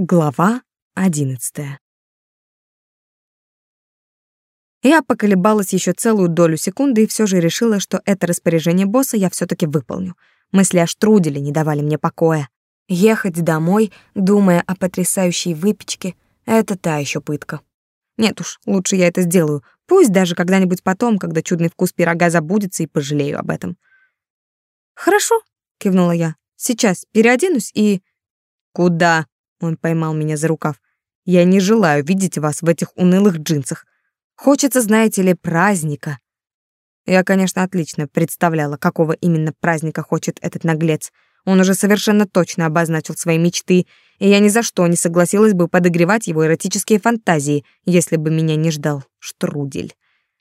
Глава одиннадцатая. Я поколебалась еще целую долю секунды и все же решила, что это распоряжение босса я все таки выполню. Мысли о штруделе не давали мне покоя. Ехать домой, думая о потрясающей выпечке, это та еще пытка. Нет уж, лучше я это сделаю. Пусть даже когда-нибудь потом, когда чудный вкус пирога забудется и пожалею об этом. Хорошо, кивнула я. Сейчас переоденусь и Куда? Он поймал меня за рукав. Я не желаю видеть вас в этих унылых джинсах. Хочется, знаете ли, праздника. Я, конечно, отлично представляла, какого именно праздника хочет этот наглец. Он уже совершенно точно обозначил свои мечты, и я ни за что не согласилась бы подогревать его эротические фантазии, если бы меня не ждал штрудель.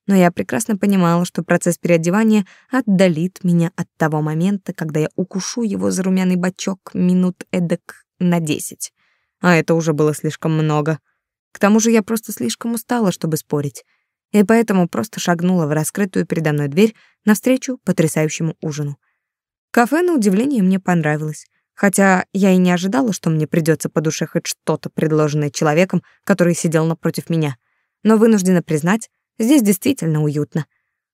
Но я прекрасно понимала, что процесс переодевания отдалит меня от того момента, когда я укушу его за румяный бочок минут эдак на десять а это уже было слишком много. К тому же я просто слишком устала, чтобы спорить, и поэтому просто шагнула в раскрытую передо мной дверь навстречу потрясающему ужину. Кафе, на удивление, мне понравилось, хотя я и не ожидала, что мне придется по душе хоть что-то, предложенное человеком, который сидел напротив меня. Но вынуждена признать, здесь действительно уютно.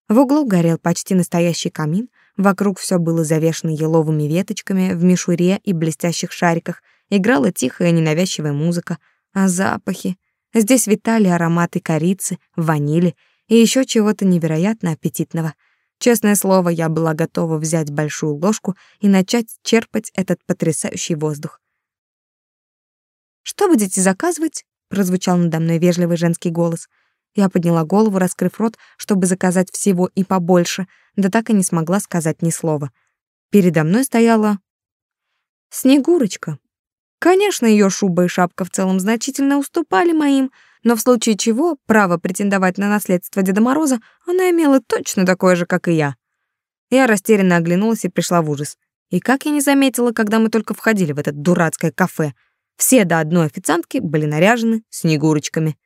В углу горел почти настоящий камин, вокруг все было завешено еловыми веточками в мишуре и блестящих шариках — Играла тихая ненавязчивая музыка, а запахи... Здесь витали ароматы корицы, ванили и еще чего-то невероятно аппетитного. Честное слово, я была готова взять большую ложку и начать черпать этот потрясающий воздух. «Что будете заказывать?» — прозвучал надо мной вежливый женский голос. Я подняла голову, раскрыв рот, чтобы заказать всего и побольше, да так и не смогла сказать ни слова. Передо мной стояла Снегурочка, Конечно, ее шуба и шапка в целом значительно уступали моим, но в случае чего право претендовать на наследство Деда Мороза она имела точно такое же, как и я. Я растерянно оглянулась и пришла в ужас. И как я не заметила, когда мы только входили в это дурацкое кафе. Все до одной официантки были наряжены снегурочками.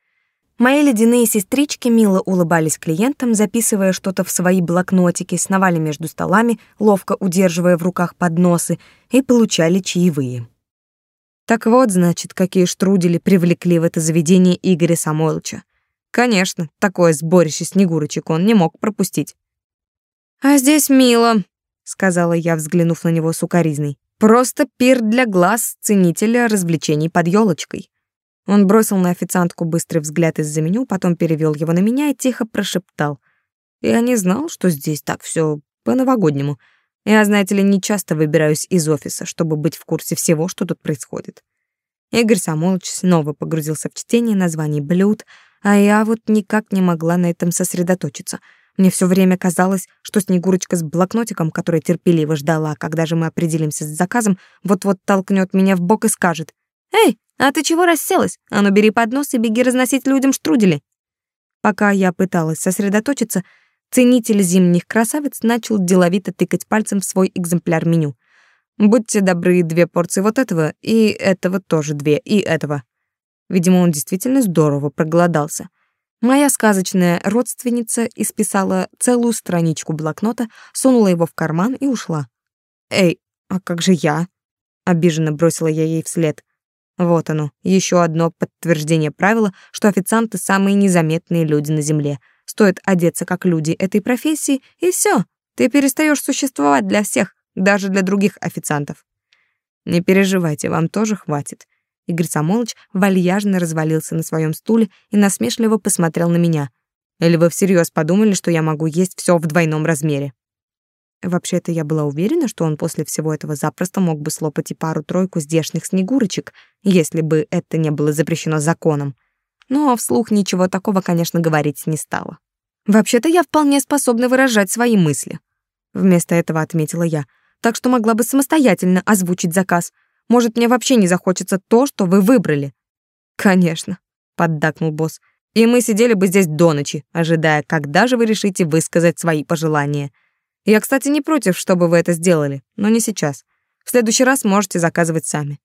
Мои ледяные сестрички мило улыбались клиентам, записывая что-то в свои блокнотики, сновали между столами, ловко удерживая в руках подносы, и получали чаевые. Так вот, значит, какие штрудели привлекли в это заведение Игоря Самойловича. Конечно, такое сборище снегурочек он не мог пропустить. «А здесь мило», — сказала я, взглянув на него сукоризной. «Просто пир для глаз ценителя развлечений под елочкой. Он бросил на официантку быстрый взгляд из-за меню, потом перевел его на меня и тихо прошептал. «Я не знал, что здесь так все по-новогоднему. Я, знаете ли, не часто выбираюсь из офиса, чтобы быть в курсе всего, что тут происходит. Игорь Самолович снова погрузился в чтение названий блюд, а я вот никак не могла на этом сосредоточиться. Мне все время казалось, что Снегурочка с блокнотиком, который терпеливо ждала, когда же мы определимся с заказом, вот-вот толкнет меня в бок и скажет «Эй, а ты чего расселась? А ну бери поднос и беги разносить людям штрудели». Пока я пыталась сосредоточиться, Ценитель зимних красавиц начал деловито тыкать пальцем в свой экземпляр меню. «Будьте добры, две порции вот этого, и этого тоже две, и этого». Видимо, он действительно здорово проголодался. Моя сказочная родственница исписала целую страничку блокнота, сунула его в карман и ушла. «Эй, а как же я?» — обиженно бросила я ей вслед. Вот оно, еще одно подтверждение правила, что официанты — самые незаметные люди на Земле — Стоит одеться как люди этой профессии, и все, ты перестаешь существовать для всех, даже для других официантов. Не переживайте, вам тоже хватит. Игорь Самолович вальяжно развалился на своем стуле и насмешливо посмотрел на меня. Или вы всерьез подумали, что я могу есть все в двойном размере? Вообще-то я была уверена, что он после всего этого запросто мог бы слопать и пару-тройку здешних снегурочек, если бы это не было запрещено законом но вслух ничего такого, конечно, говорить не стала. Вообще-то я вполне способна выражать свои мысли. Вместо этого отметила я, так что могла бы самостоятельно озвучить заказ. Может, мне вообще не захочется то, что вы выбрали. Конечно, поддакнул босс. И мы сидели бы здесь до ночи, ожидая, когда же вы решите высказать свои пожелания. Я, кстати, не против, чтобы вы это сделали, но не сейчас. В следующий раз можете заказывать сами.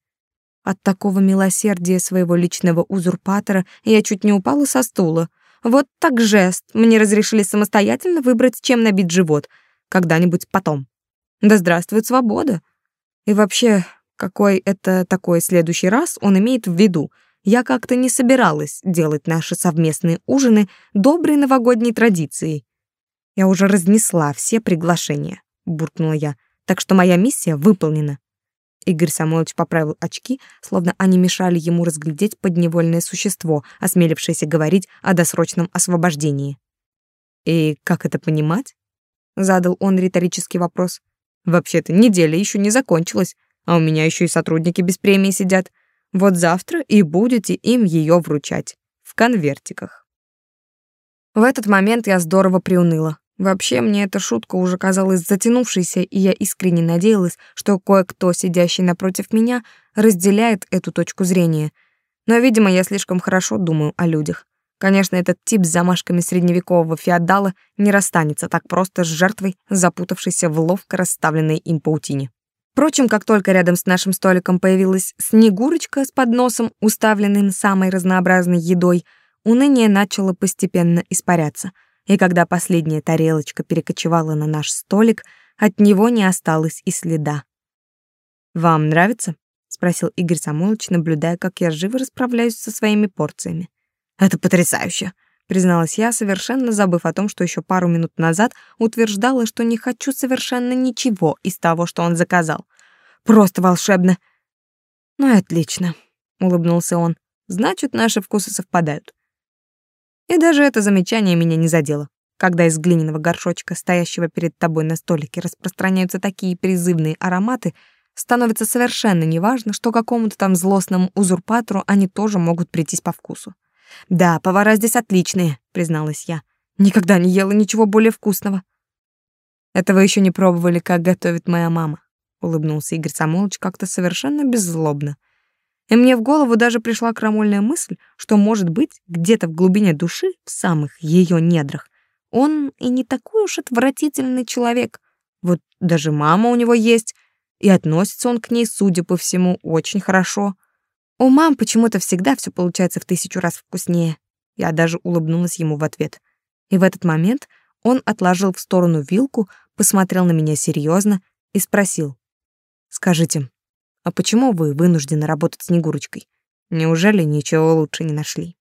От такого милосердия своего личного узурпатора я чуть не упала со стула. Вот так жест. Мне разрешили самостоятельно выбрать, чем набить живот. Когда-нибудь потом. Да здравствует свобода. И вообще, какой это такой следующий раз он имеет в виду. Я как-то не собиралась делать наши совместные ужины доброй новогодней традицией. Я уже разнесла все приглашения, буркнула я. Так что моя миссия выполнена. Игорь Самойлович поправил очки, словно они мешали ему разглядеть подневольное существо, осмелившееся говорить о досрочном освобождении. «И как это понимать?» — задал он риторический вопрос. «Вообще-то неделя еще не закончилась, а у меня еще и сотрудники без премии сидят. Вот завтра и будете им ее вручать. В конвертиках». В этот момент я здорово приуныла. Вообще, мне эта шутка уже казалась затянувшейся, и я искренне надеялась, что кое-кто, сидящий напротив меня, разделяет эту точку зрения. Но, видимо, я слишком хорошо думаю о людях. Конечно, этот тип с замашками средневекового феодала не расстанется так просто с жертвой, запутавшейся в ловко расставленной им паутине. Впрочем, как только рядом с нашим столиком появилась Снегурочка с подносом, уставленным самой разнообразной едой, уныние начало постепенно испаряться — и когда последняя тарелочка перекочевала на наш столик, от него не осталось и следа. «Вам нравится?» — спросил Игорь Самойлович, наблюдая, как я живо расправляюсь со своими порциями. «Это потрясающе!» — призналась я, совершенно забыв о том, что еще пару минут назад утверждала, что не хочу совершенно ничего из того, что он заказал. «Просто волшебно!» «Ну и отлично», — улыбнулся он. «Значит, наши вкусы совпадают. И даже это замечание меня не задело. Когда из глиняного горшочка, стоящего перед тобой на столике, распространяются такие призывные ароматы, становится совершенно неважно, что какому-то там злостному узурпатору они тоже могут прийтись по вкусу. «Да, повара здесь отличные», — призналась я. «Никогда не ела ничего более вкусного». «Это вы еще не пробовали, как готовит моя мама», — улыбнулся Игорь Самолович как-то совершенно беззлобно. И мне в голову даже пришла крамольная мысль, что, может быть, где-то в глубине души, в самых ее недрах, он и не такой уж отвратительный человек. Вот даже мама у него есть, и относится он к ней, судя по всему, очень хорошо. У мам почему-то всегда все получается в тысячу раз вкуснее. Я даже улыбнулась ему в ответ. И в этот момент он отложил в сторону вилку, посмотрел на меня серьезно и спросил. «Скажите, а почему вы вынуждены работать Снегурочкой? Неужели ничего лучше не нашли?